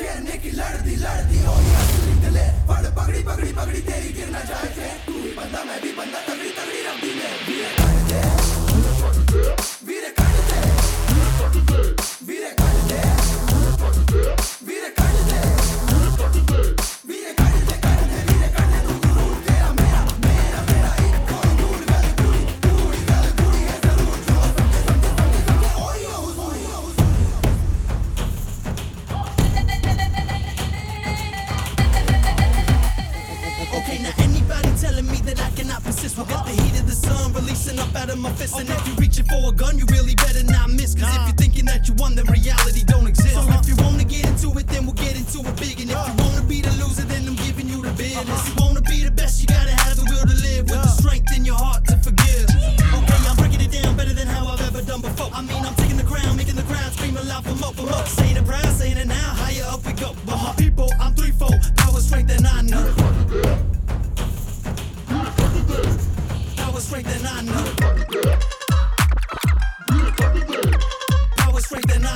शेरने की लड़ती लड़ती हो या असली दिले पगड़ी पगड़ी पगड़ी, तेरी गिर ना जाए तू भी बंदा, मैं भी बंदा। Okay, now anybody telling me that I cannot persist will get the heat of the sun releasing up out of my fist. And if you're reaching for a gun, you really better not miss. Cause if you're thinking that you won, then reality don't exist. So if you wanna get into it, then we'll get into it big. And if you wanna be the loser, then I'm giving you the business. You wanna be the best, you gotta have the will to live with the strength in your heart to forgive. Okay, I'm breaking it down better than how I've ever done before. I mean, I'm taking the crown, making the crowd scream aloud for more, for more. Saying it proud, saying it now, higher up we go. But my people, I'm threefold, power, strength, and I know. Strength, and I know. Power, strength, and I.